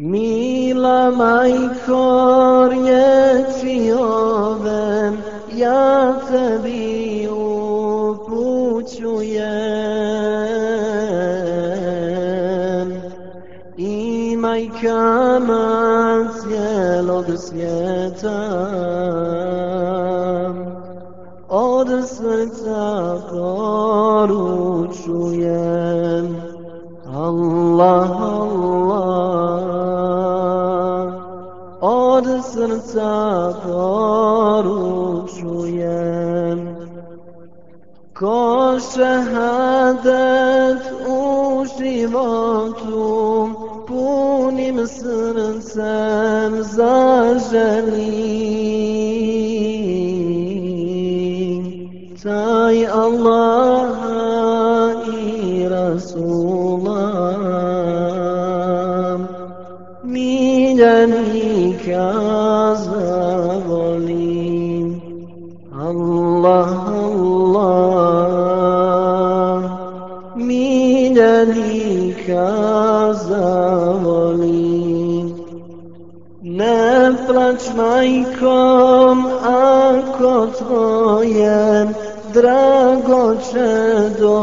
Mila majko riječi ove, ja tebi upućujem. I majkama cijelog svijeta, od srca poručujem. Allah, od srca poručujem. Ko šehadet u životu punim srcem zaželim, taj Allah i Rasula miljenika volim Allah, Allah, miljenika volim Ne plać majkom ako tvoje drago će do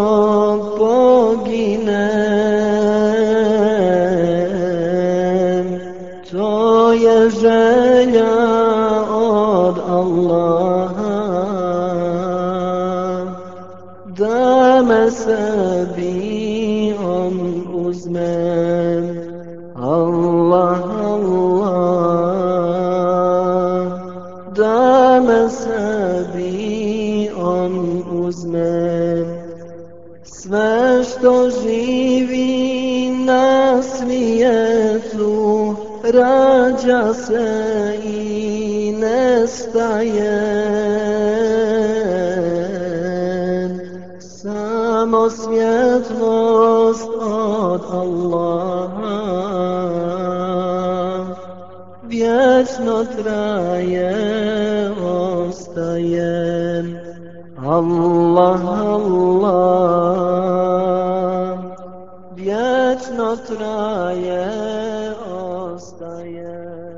želja od Allaha da me sebi on uzme. Allah, Allah, da me sebi on uzme. Sve što živi na svijetu rađa se i nestaje. Samo svjetlost od Allaha vječno traje, ostaje. Allah, Allah, večno traje, ostaje.